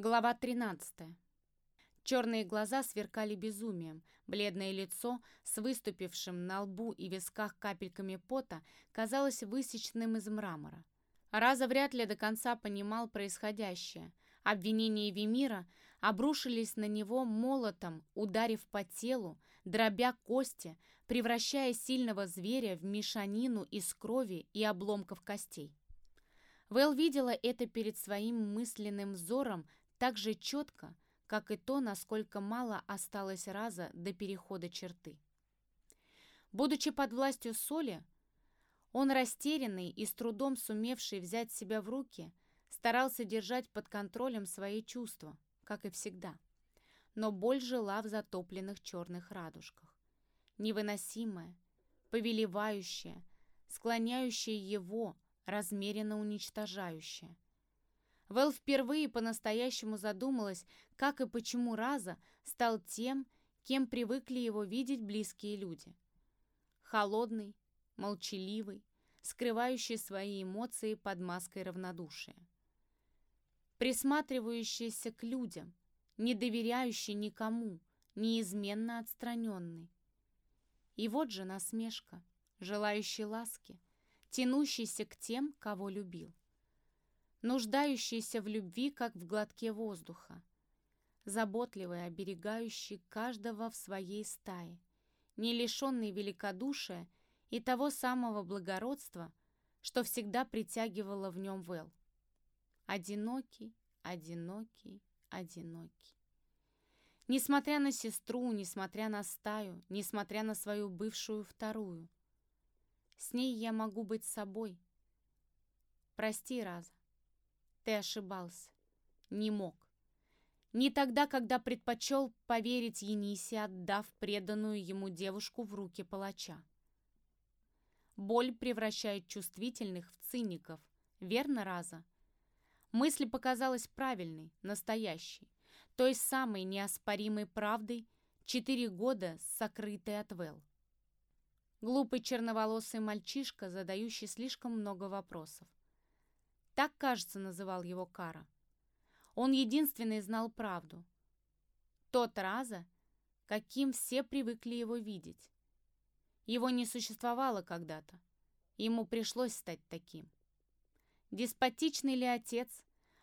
Глава 13. Черные глаза сверкали безумием, бледное лицо с выступившим на лбу и висках капельками пота казалось высеченным из мрамора. Раза вряд ли до конца понимал происходящее. Обвинения Вимира обрушились на него молотом, ударив по телу, дробя кости, превращая сильного зверя в мешанину из крови и обломков костей. Вэл видела это перед своим мысленным взором так же четко, как и то, насколько мало осталось раза до перехода черты. Будучи под властью соли, он растерянный и с трудом сумевший взять себя в руки, старался держать под контролем свои чувства, как и всегда. Но боль жила в затопленных черных радужках. Невыносимая, повелевающая, склоняющая его, размеренно уничтожающая – Вэл впервые по-настоящему задумалась, как и почему Раза стал тем, кем привыкли его видеть близкие люди. Холодный, молчаливый, скрывающий свои эмоции под маской равнодушия. Присматривающийся к людям, не доверяющий никому, неизменно отстраненный. И вот же насмешка, желающий ласки, тянущийся к тем, кого любил нуждающийся в любви, как в глотке воздуха, заботливый, оберегающий каждого в своей стае, не лишенный великодушия и того самого благородства, что всегда притягивало в нем Вэл. Одинокий, одинокий, одинокий. Несмотря на сестру, несмотря на стаю, несмотря на свою бывшую вторую, с ней я могу быть собой. Прости, Раза. Ты ошибался. Не мог. Не тогда, когда предпочел поверить Енисе, отдав преданную ему девушку в руки палача. Боль превращает чувствительных в циников. Верно, Раза? Мысль показалась правильной, настоящей. Той самой неоспоримой правдой, четыре года сокрытой от Вэл. Глупый черноволосый мальчишка, задающий слишком много вопросов. Так, кажется, называл его Кара. Он единственный знал правду. Тот Раза, каким все привыкли его видеть. Его не существовало когда-то. Ему пришлось стать таким. Деспотичный ли отец,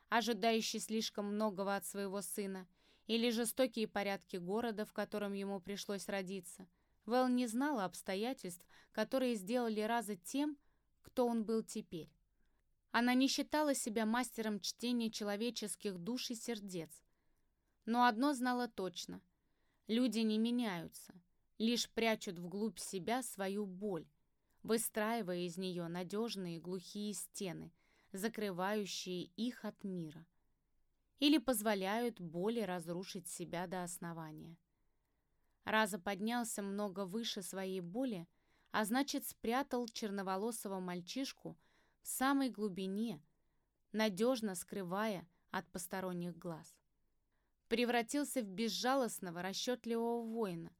ожидающий слишком многого от своего сына, или жестокие порядки города, в котором ему пришлось родиться, Вэл не знала обстоятельств, которые сделали Раза тем, кто он был теперь. Она не считала себя мастером чтения человеческих душ и сердец. Но одно знала точно. Люди не меняются, лишь прячут вглубь себя свою боль, выстраивая из нее надежные глухие стены, закрывающие их от мира. Или позволяют боли разрушить себя до основания. Раза поднялся много выше своей боли, а значит спрятал черноволосого мальчишку в самой глубине, надежно скрывая от посторонних глаз. Превратился в безжалостного, расчетливого воина,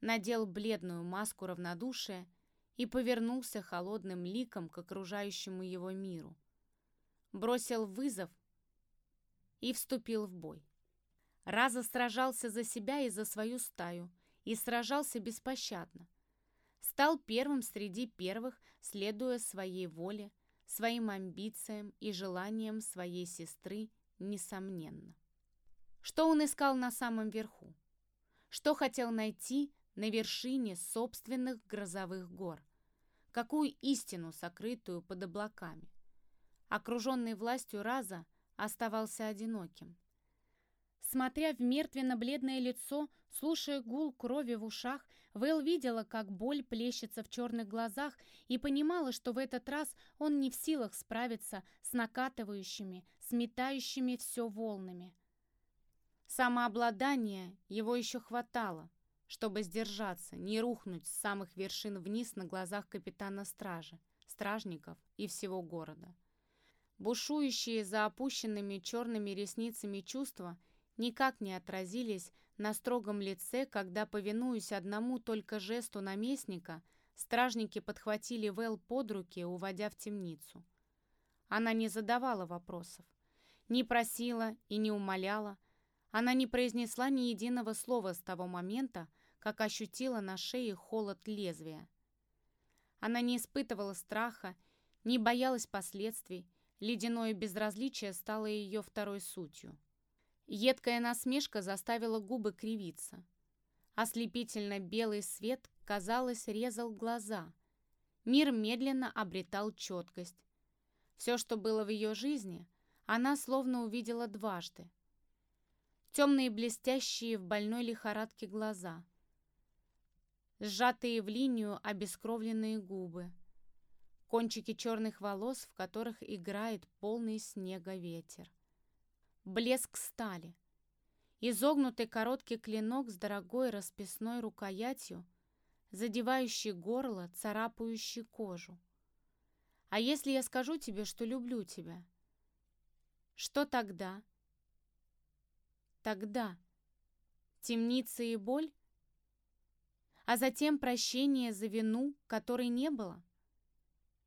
надел бледную маску равнодушия и повернулся холодным ликом к окружающему его миру. Бросил вызов и вступил в бой. Раза сражался за себя и за свою стаю, и сражался беспощадно. Стал первым среди первых, следуя своей воле, своим амбициям и желаниям своей сестры, несомненно. Что он искал на самом верху? Что хотел найти на вершине собственных грозовых гор? Какую истину, сокрытую под облаками? Окруженный властью Раза оставался одиноким. Смотря в мертвенно-бледное лицо, слушая гул крови в ушах, Вэл видела, как боль плещется в черных глазах и понимала, что в этот раз он не в силах справиться с накатывающими, сметающими все волнами. Самообладание его еще хватало, чтобы сдержаться, не рухнуть с самых вершин вниз на глазах капитана стражи, стражников и всего города. Бушующие за опущенными черными ресницами чувства никак не отразились на строгом лице, когда, повинуясь одному только жесту наместника, стражники подхватили Вэл под руки, уводя в темницу. Она не задавала вопросов. Не просила и не умоляла. Она не произнесла ни единого слова с того момента, как ощутила на шее холод лезвия. Она не испытывала страха, не боялась последствий, ледяное безразличие стало ее второй сутью. Едкая насмешка заставила губы кривиться. Ослепительно белый свет, казалось, резал глаза. Мир медленно обретал четкость. Все, что было в ее жизни, она словно увидела дважды. Темные блестящие в больной лихорадке глаза, сжатые в линию обескровленные губы, кончики черных волос, в которых играет полный снега ветер, блеск стали — Изогнутый короткий клинок с дорогой расписной рукоятью, задевающий горло, царапающий кожу. А если я скажу тебе, что люблю тебя? Что тогда? Тогда темница и боль? А затем прощение за вину, которой не было?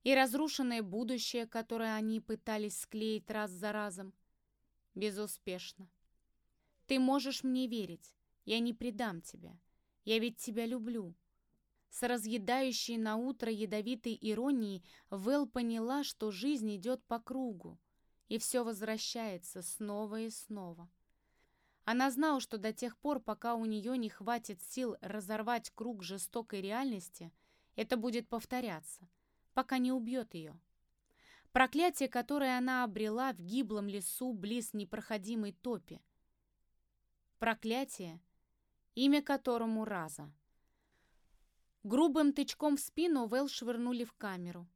И разрушенное будущее, которое они пытались склеить раз за разом? Безуспешно. Ты можешь мне верить. Я не предам тебя. Я ведь тебя люблю». С разъедающей на утро ядовитой иронией Вэл поняла, что жизнь идет по кругу, и все возвращается снова и снова. Она знала, что до тех пор, пока у нее не хватит сил разорвать круг жестокой реальности, это будет повторяться, пока не убьет ее. Проклятие, которое она обрела в гиблом лесу близ непроходимой топи, Проклятие, имя которому Раза. Грубым тычком в спину Вэл швырнули в камеру.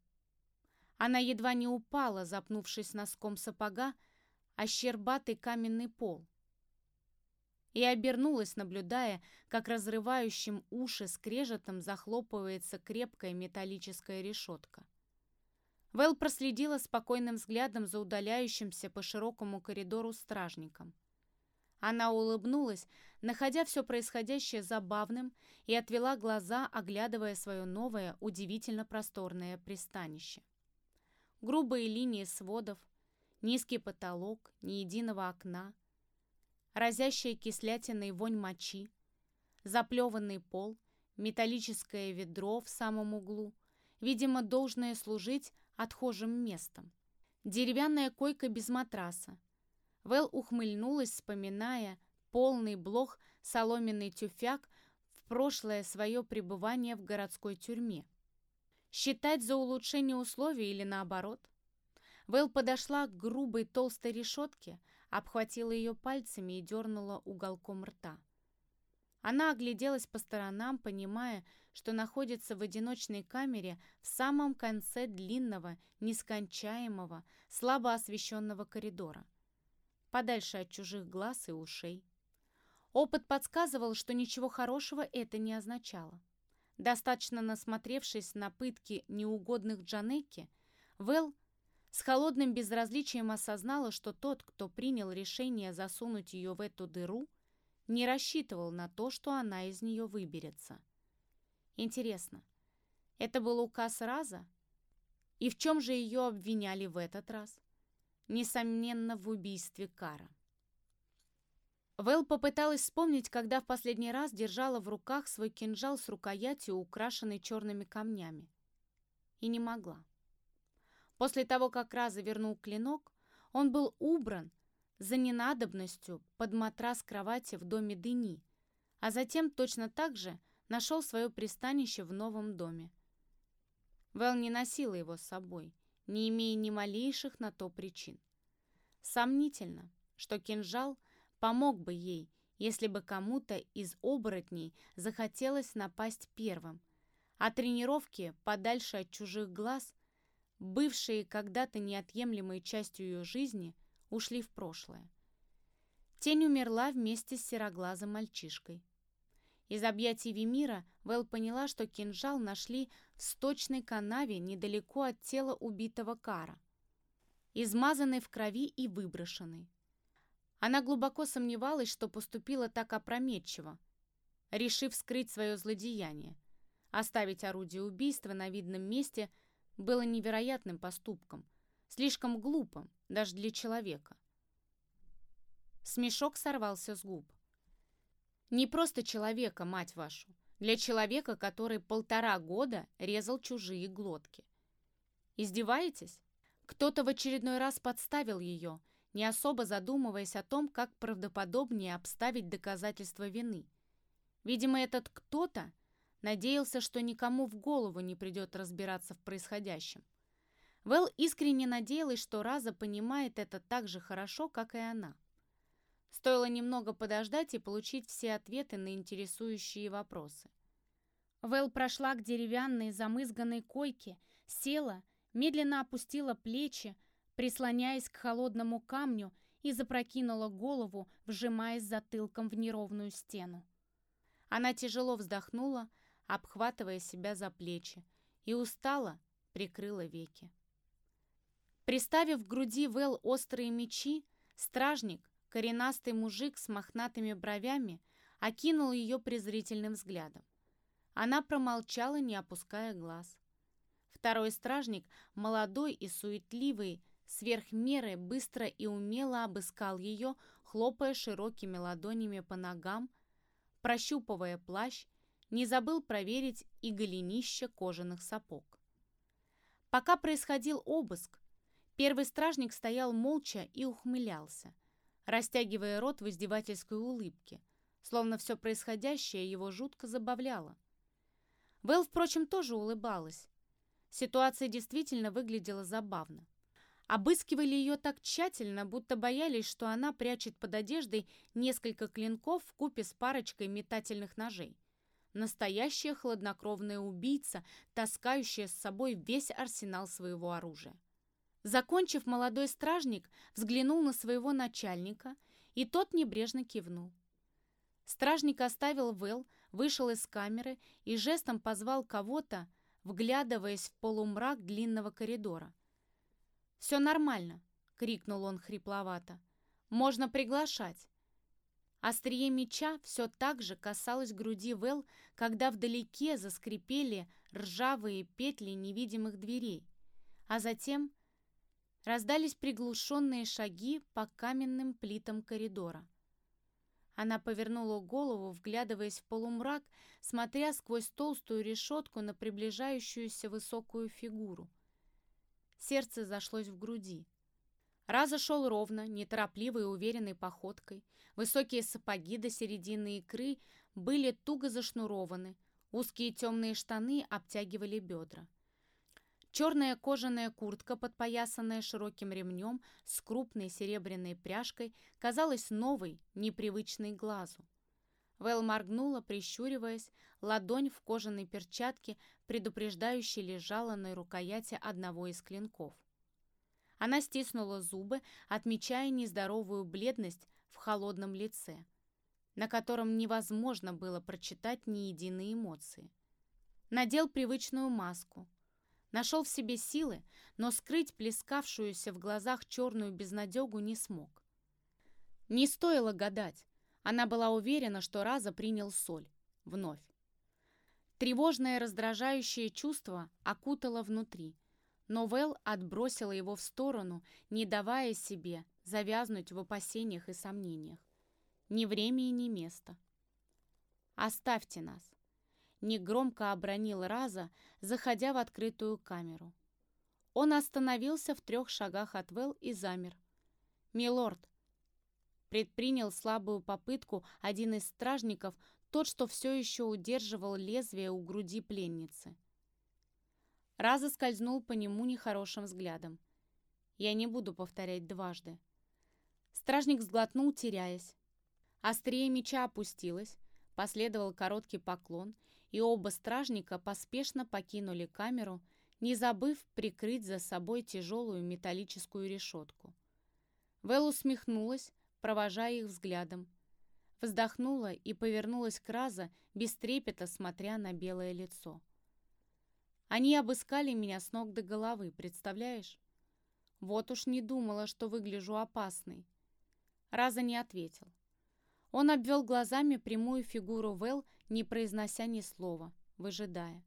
Она едва не упала, запнувшись носком сапога, о щербатый каменный пол. И обернулась, наблюдая, как разрывающим уши скрежетом захлопывается крепкая металлическая решетка. Вэл проследила спокойным взглядом за удаляющимся по широкому коридору стражником. Она улыбнулась, находя все происходящее забавным, и отвела глаза, оглядывая свое новое, удивительно просторное пристанище. Грубые линии сводов, низкий потолок, ни единого окна, разящая кислятиной вонь мочи, заплеванный пол, металлическое ведро в самом углу, видимо, должное служить отхожим местом, деревянная койка без матраса, Вэл ухмыльнулась, вспоминая полный блох соломенный тюфяк в прошлое свое пребывание в городской тюрьме. Считать за улучшение условий или наоборот? Вэл подошла к грубой толстой решетке, обхватила ее пальцами и дернула уголком рта. Она огляделась по сторонам, понимая, что находится в одиночной камере в самом конце длинного, нескончаемого, слабо освещенного коридора подальше от чужих глаз и ушей. Опыт подсказывал, что ничего хорошего это не означало. Достаточно насмотревшись на пытки неугодных Джанеки, Вэл с холодным безразличием осознала, что тот, кто принял решение засунуть ее в эту дыру, не рассчитывал на то, что она из нее выберется. Интересно, это был указ Раза? И в чем же ее обвиняли в этот раз? несомненно, в убийстве Кара. Вэл попыталась вспомнить, когда в последний раз держала в руках свой кинжал с рукоятью, украшенной черными камнями. И не могла. После того, как Раза вернул клинок, он был убран за ненадобностью под матрас кровати в доме Дени, а затем точно так же нашел свое пристанище в новом доме. Вэл не носила его с собой — не имея ни малейших на то причин. Сомнительно, что кинжал помог бы ей, если бы кому-то из оборотней захотелось напасть первым, а тренировки подальше от чужих глаз, бывшие когда-то неотъемлемой частью ее жизни, ушли в прошлое. Тень умерла вместе с сероглазым мальчишкой. Из объятий Вимира Вэл поняла, что кинжал нашли в сточной канаве недалеко от тела убитого Кара, измазанный в крови и выброшенный. Она глубоко сомневалась, что поступила так опрометчиво, решив скрыть свое злодеяние. Оставить орудие убийства на видном месте было невероятным поступком, слишком глупым даже для человека. Смешок сорвался с губ. «Не просто человека, мать вашу. Для человека, который полтора года резал чужие глотки. Издеваетесь? Кто-то в очередной раз подставил ее, не особо задумываясь о том, как правдоподобнее обставить доказательства вины. Видимо, этот кто-то надеялся, что никому в голову не придет разбираться в происходящем. Вэл искренне надеялась, что Раза понимает это так же хорошо, как и она. Стоило немного подождать и получить все ответы на интересующие вопросы. Вэл прошла к деревянной замызганной койке, села, медленно опустила плечи, прислоняясь к холодному камню и запрокинула голову, вжимаясь затылком в неровную стену. Она тяжело вздохнула, обхватывая себя за плечи, и устала прикрыла веки. Приставив к груди Вэл острые мечи, стражник, коренастый мужик с мохнатыми бровями, окинул ее презрительным взглядом. Она промолчала, не опуская глаз. Второй стражник, молодой и суетливый, сверх меры быстро и умело обыскал ее, хлопая широкими ладонями по ногам, прощупывая плащ, не забыл проверить и голенища кожаных сапог. Пока происходил обыск, первый стражник стоял молча и ухмылялся, растягивая рот в издевательской улыбке, словно все происходящее его жутко забавляло. Вэл, впрочем, тоже улыбалась. Ситуация действительно выглядела забавно. Обыскивали ее так тщательно, будто боялись, что она прячет под одеждой несколько клинков в купе с парочкой метательных ножей. Настоящая хладнокровная убийца, таскающая с собой весь арсенал своего оружия. Закончив, молодой стражник взглянул на своего начальника, и тот небрежно кивнул. Стражник оставил Вэл, вышел из камеры и жестом позвал кого-то, вглядываясь в полумрак длинного коридора. «Все нормально», — крикнул он хрипловато. «Можно приглашать». Острие меча все так же касалось груди Вэл, когда вдалеке заскрипели ржавые петли невидимых дверей, а затем раздались приглушенные шаги по каменным плитам коридора. Она повернула голову, вглядываясь в полумрак, смотря сквозь толстую решетку на приближающуюся высокую фигуру. Сердце зашлось в груди. Раза шел ровно, неторопливой и уверенной походкой. Высокие сапоги до середины икры были туго зашнурованы, узкие темные штаны обтягивали бедра. Черная кожаная куртка, подпоясанная широким ремнем с крупной серебряной пряжкой, казалась новой, непривычной глазу. Вэл моргнула, прищуриваясь, ладонь в кожаной перчатке, предупреждающе лежала на рукояти одного из клинков. Она стиснула зубы, отмечая нездоровую бледность в холодном лице, на котором невозможно было прочитать ни единой эмоции. Надел привычную маску, Нашел в себе силы, но скрыть плескавшуюся в глазах черную безнадегу не смог. Не стоило гадать. Она была уверена, что Раза принял соль. Вновь. Тревожное раздражающее чувство окутало внутри, но Вэл отбросила его в сторону, не давая себе завязнуть в опасениях и сомнениях. Ни время и ни место. «Оставьте нас негромко обронил Раза, заходя в открытую камеру. Он остановился в трех шагах от Вэл и замер. «Милорд!» Предпринял слабую попытку один из стражников, тот, что все еще удерживал лезвие у груди пленницы. Раза скользнул по нему нехорошим взглядом. «Я не буду повторять дважды». Стражник сглотнул, теряясь. Острее меча опустилось, последовал короткий поклон, и оба стражника поспешно покинули камеру, не забыв прикрыть за собой тяжелую металлическую решетку. Вэл усмехнулась, провожая их взглядом. Вздохнула и повернулась к Раза, без трепета смотря на белое лицо. «Они обыскали меня с ног до головы, представляешь? Вот уж не думала, что выгляжу опасной». Раза не ответил. Он обвел глазами прямую фигуру Вэл, не произнося ни слова, выжидая.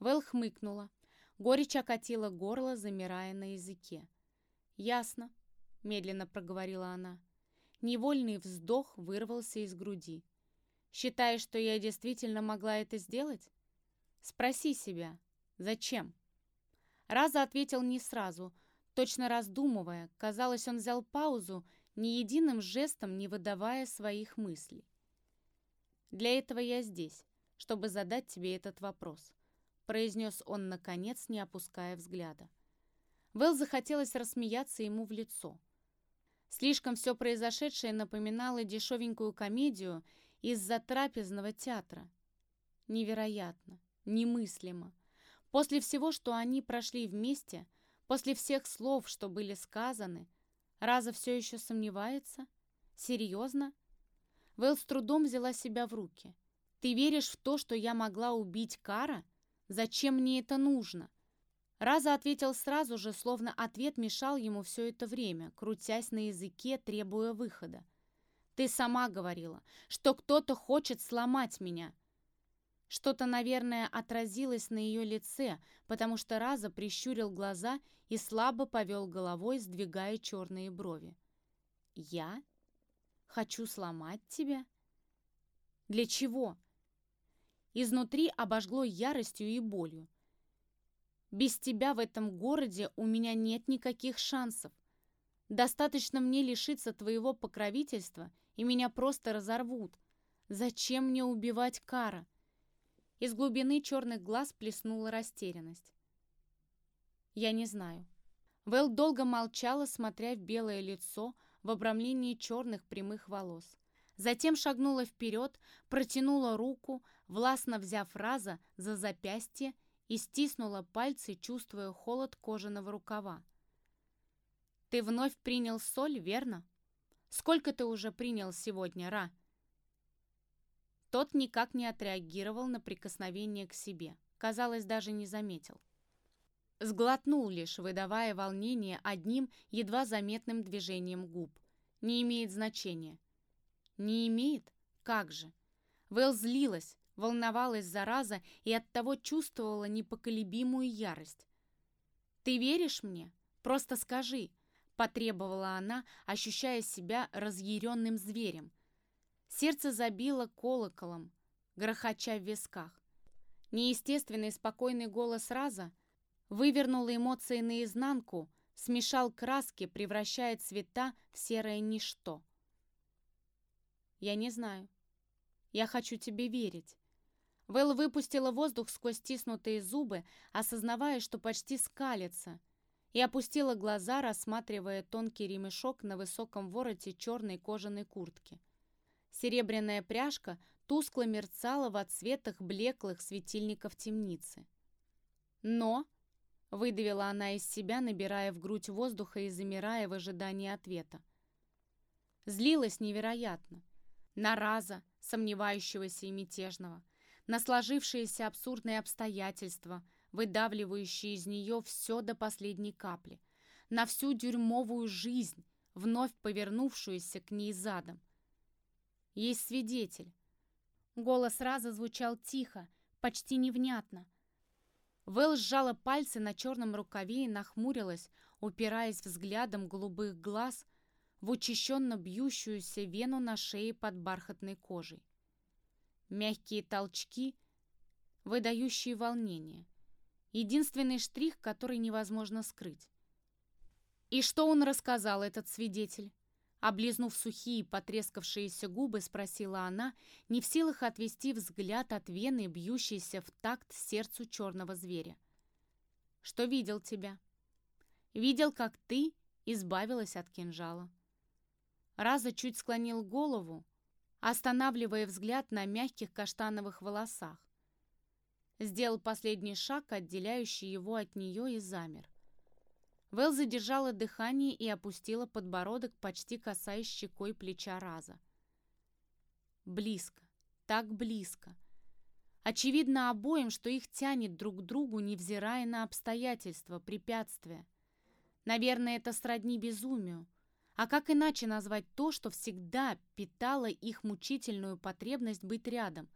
Вэл хмыкнула. Горечь окатила горло, замирая на языке. «Ясно», — медленно проговорила она. Невольный вздох вырвался из груди. «Считаешь, что я действительно могла это сделать? Спроси себя, зачем?» Раза ответил не сразу, точно раздумывая. Казалось, он взял паузу, ни единым жестом не выдавая своих мыслей. «Для этого я здесь, чтобы задать тебе этот вопрос», произнес он, наконец, не опуская взгляда. Вэл захотелось рассмеяться ему в лицо. Слишком все произошедшее напоминало дешевенькую комедию из-за трапезного театра. Невероятно, немыслимо. После всего, что они прошли вместе, после всех слов, что были сказаны, Раза все еще сомневается? Серьезно? Вэл с трудом взяла себя в руки. «Ты веришь в то, что я могла убить Кара? Зачем мне это нужно?» Раза ответил сразу же, словно ответ мешал ему все это время, крутясь на языке, требуя выхода. «Ты сама говорила, что кто-то хочет сломать меня». Что-то, наверное, отразилось на ее лице, потому что Раза прищурил глаза и слабо повел головой, сдвигая черные брови. «Я? Хочу сломать тебя? Для чего?» Изнутри обожгло яростью и болью. Без тебя в этом городе у меня нет никаких шансов. Достаточно мне лишиться твоего покровительства, и меня просто разорвут. Зачем мне убивать Кара?» Из глубины черных глаз плеснула растерянность. «Я не знаю». Вэл долго молчала, смотря в белое лицо в обрамлении черных прямых волос. Затем шагнула вперед, протянула руку, властно взяв Раза за запястье и стиснула пальцы, чувствуя холод кожаного рукава. «Ты вновь принял соль, верно? Сколько ты уже принял сегодня, Ра?» Тот никак не отреагировал на прикосновение к себе. Казалось, даже не заметил. Сглотнул лишь, выдавая волнение одним едва заметным движением губ. Не имеет значения. Не имеет? Как же? Вэл злилась, волновалась зараза и оттого чувствовала непоколебимую ярость. «Ты веришь мне? Просто скажи!» — потребовала она, ощущая себя разъяренным зверем. Сердце забило колоколом, грохоча в висках. Неестественный спокойный голос Раза вывернул эмоции наизнанку, смешал краски, превращая цвета в серое ничто. «Я не знаю. Я хочу тебе верить. Вэл выпустила воздух сквозь стиснутые зубы, осознавая, что почти скалится, и опустила глаза, рассматривая тонкий ремешок на высоком вороте черной кожаной куртки. Серебряная пряжка тускло мерцала в отсветах блеклых светильников темницы. «Но», — выдавила она из себя, набирая в грудь воздуха и замирая в ожидании ответа. Злилась невероятно. На раза, сомневающегося и мятежного, на сложившиеся абсурдные обстоятельства, выдавливающие из нее все до последней капли, на всю дюрьмовую жизнь, вновь повернувшуюся к ней задом. Есть свидетель. Голос сразу звучал тихо, почти невнятно. Вэл сжала пальцы на черном рукаве и нахмурилась, упираясь взглядом голубых глаз в учащенно бьющуюся вену на шее под бархатной кожей. Мягкие толчки, выдающие волнение. Единственный штрих, который невозможно скрыть. И что он рассказал, этот свидетель? Облизнув сухие, потрескавшиеся губы, спросила она, не в силах отвести взгляд от вены, бьющейся в такт сердцу черного зверя. «Что видел тебя?» «Видел, как ты избавилась от кинжала». Раза чуть склонил голову, останавливая взгляд на мягких каштановых волосах. Сделал последний шаг, отделяющий его от нее, и замер. Вэл задержала дыхание и опустила подбородок, почти касаясь щекой плеча Раза. Близко, так близко. Очевидно обоим, что их тянет друг к другу, невзирая на обстоятельства, препятствия. Наверное, это сродни безумию. А как иначе назвать то, что всегда питало их мучительную потребность быть рядом?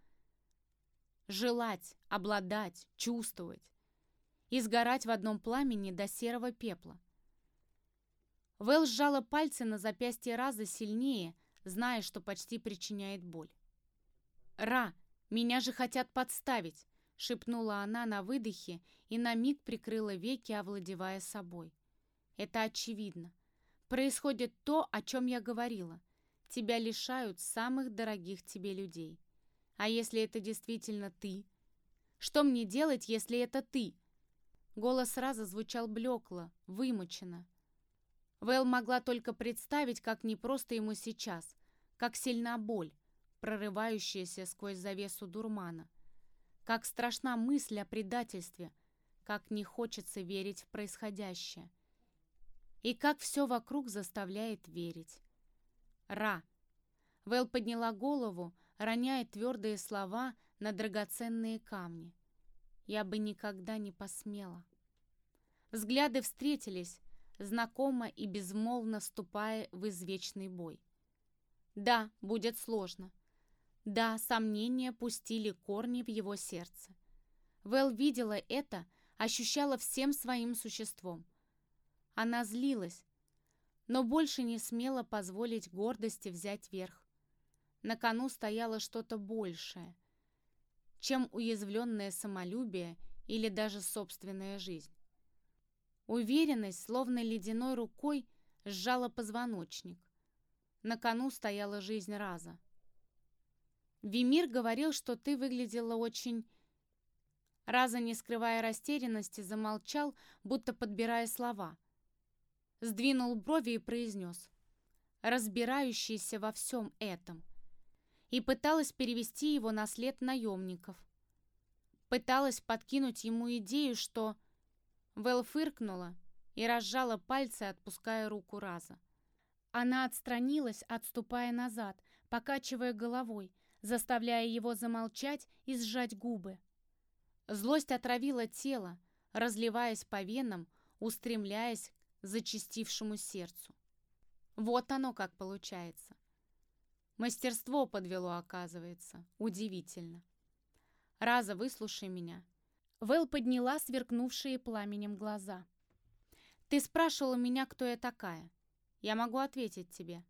Желать, обладать, чувствовать. И сгорать в одном пламени до серого пепла. Вэл сжала пальцы на запястье Раза сильнее, зная, что почти причиняет боль. «Ра, меня же хотят подставить!» — шепнула она на выдохе и на миг прикрыла веки, овладевая собой. «Это очевидно. Происходит то, о чем я говорила. Тебя лишают самых дорогих тебе людей. А если это действительно ты? Что мне делать, если это ты?» Голос сразу звучал блекло, вымученно. Вэл могла только представить, как непросто ему сейчас, как сильна боль, прорывающаяся сквозь завесу дурмана. Как страшна мысль о предательстве, как не хочется верить в происходящее. И как все вокруг заставляет верить. Ра. Вэл подняла голову, роняя твердые слова на драгоценные камни. Я бы никогда не посмела. Взгляды встретились, знакомо и безмолвно вступая в извечный бой. Да, будет сложно. Да, сомнения пустили корни в его сердце. Вэл видела это, ощущала всем своим существом. Она злилась, но больше не смела позволить гордости взять верх. На кону стояло что-то большее, чем уязвленное самолюбие или даже собственная жизнь. Уверенность, словно ледяной рукой, сжала позвоночник. На кону стояла жизнь Раза. Вимир говорил, что ты выглядела очень... Раза, не скрывая растерянности, замолчал, будто подбирая слова. Сдвинул брови и произнес. Разбирающийся во всем этом. И пыталась перевести его на след наемников. Пыталась подкинуть ему идею, что... Вэл фыркнула и разжала пальцы, отпуская руку Раза. Она отстранилась, отступая назад, покачивая головой, заставляя его замолчать и сжать губы. Злость отравила тело, разливаясь по венам, устремляясь к зачастившему сердцу. Вот оно как получается. Мастерство подвело, оказывается. Удивительно. Раза, выслушай меня. Вэл подняла сверкнувшие пламенем глаза. «Ты спрашивала меня, кто я такая. Я могу ответить тебе.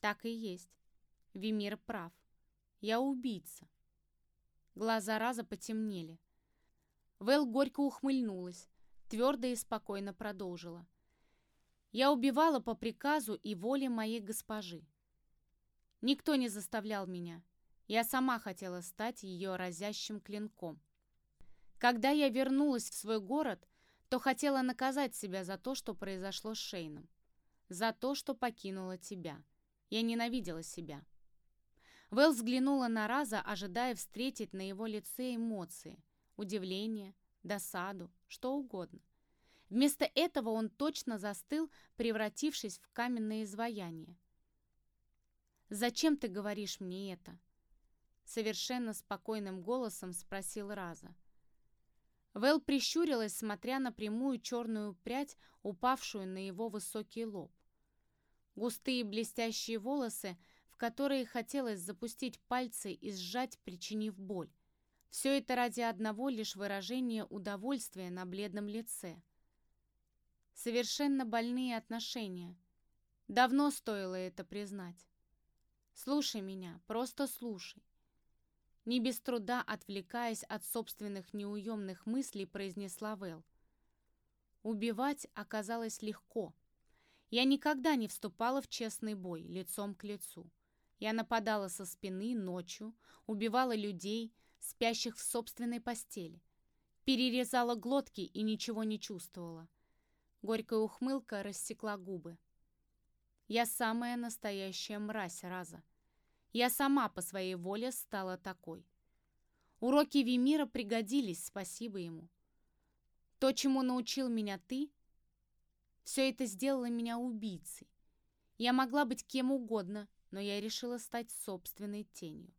Так и есть. Вимир прав. Я убийца. Глаза Раза потемнели. Вэл горько ухмыльнулась, твердо и спокойно продолжила. Я убивала по приказу и воле моей госпожи. Никто не заставлял меня. Я сама хотела стать ее разящим клинком. Когда я вернулась в свой город, то хотела наказать себя за то, что произошло с Шейном. За то, что покинула тебя. Я ненавидела себя. Вэл взглянула на Раза, ожидая встретить на его лице эмоции, удивление, досаду, что угодно. Вместо этого он точно застыл, превратившись в каменное изваяние. «Зачем ты говоришь мне это?» Совершенно спокойным голосом спросил Раза. Вэл прищурилась, смотря на прямую черную прядь, упавшую на его высокий лоб. Густые блестящие волосы которые хотелось запустить пальцы и сжать, причинив боль. Все это ради одного лишь выражения удовольствия на бледном лице. Совершенно больные отношения. Давно стоило это признать. Слушай меня, просто слушай. Не без труда, отвлекаясь от собственных неуемных мыслей, произнесла Вэл. Убивать оказалось легко. Я никогда не вступала в честный бой, лицом к лицу. Я нападала со спины ночью, убивала людей, спящих в собственной постели. Перерезала глотки и ничего не чувствовала. Горькая ухмылка рассекла губы. Я самая настоящая мразь раза. Я сама по своей воле стала такой. Уроки Вимира пригодились, спасибо ему. То, чему научил меня ты, все это сделало меня убийцей. Я могла быть кем угодно, но я решила стать собственной тенью.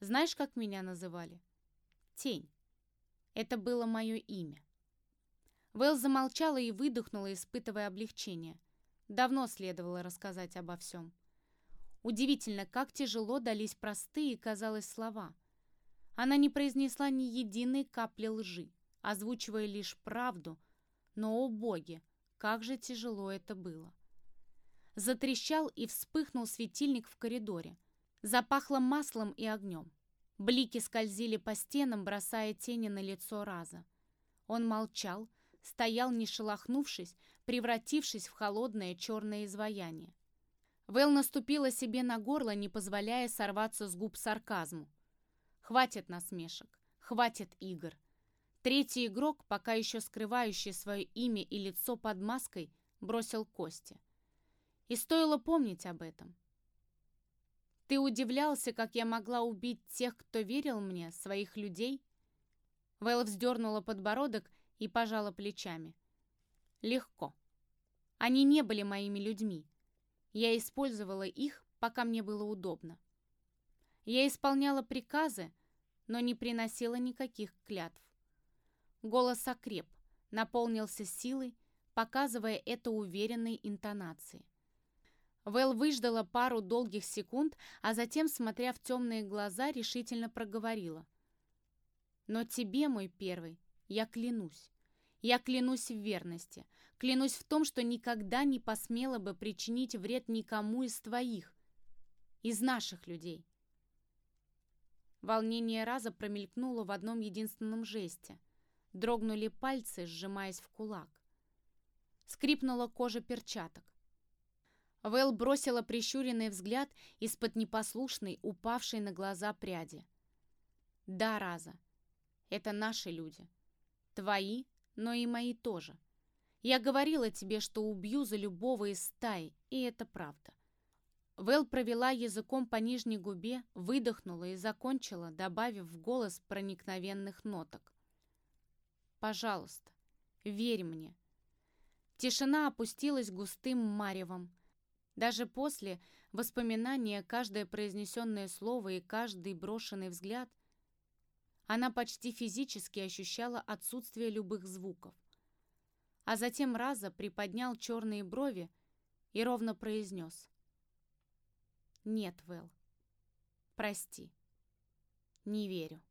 Знаешь, как меня называли? Тень. Это было мое имя. Вэл замолчала и выдохнула, испытывая облегчение. Давно следовало рассказать обо всем. Удивительно, как тяжело дались простые, казалось, слова. Она не произнесла ни единой капли лжи, озвучивая лишь правду, но, о боги, как же тяжело это было. Затрещал и вспыхнул светильник в коридоре. Запахло маслом и огнем. Блики скользили по стенам, бросая тени на лицо Раза. Он молчал, стоял не шелохнувшись, превратившись в холодное черное изваяние. Вэл наступила себе на горло, не позволяя сорваться с губ сарказму. Хватит насмешек, хватит игр. Третий игрок, пока еще скрывающий свое имя и лицо под маской, бросил кости. И стоило помнить об этом. Ты удивлялся, как я могла убить тех, кто верил мне, своих людей? Вэл вздернула подбородок и пожала плечами. Легко. Они не были моими людьми. Я использовала их, пока мне было удобно. Я исполняла приказы, но не приносила никаких клятв. Голос окреп, наполнился силой, показывая это уверенной интонацией. Вэл выждала пару долгих секунд, а затем, смотря в темные глаза, решительно проговорила. «Но тебе, мой первый, я клянусь. Я клянусь в верности, клянусь в том, что никогда не посмела бы причинить вред никому из твоих, из наших людей». Волнение раза промелькнуло в одном единственном жесте. Дрогнули пальцы, сжимаясь в кулак. Скрипнула кожа перчаток. Вэл бросила прищуренный взгляд из-под непослушной, упавшей на глаза пряди. «Да, Раза, это наши люди. Твои, но и мои тоже. Я говорила тебе, что убью за любого из стаи, и это правда». Вэл провела языком по нижней губе, выдохнула и закончила, добавив в голос проникновенных ноток. «Пожалуйста, верь мне». Тишина опустилась густым маревом. Даже после воспоминания каждое произнесенное слово и каждый брошенный взгляд она почти физически ощущала отсутствие любых звуков. А затем Раза приподнял черные брови и ровно произнес. «Нет, Вэл, прости, не верю».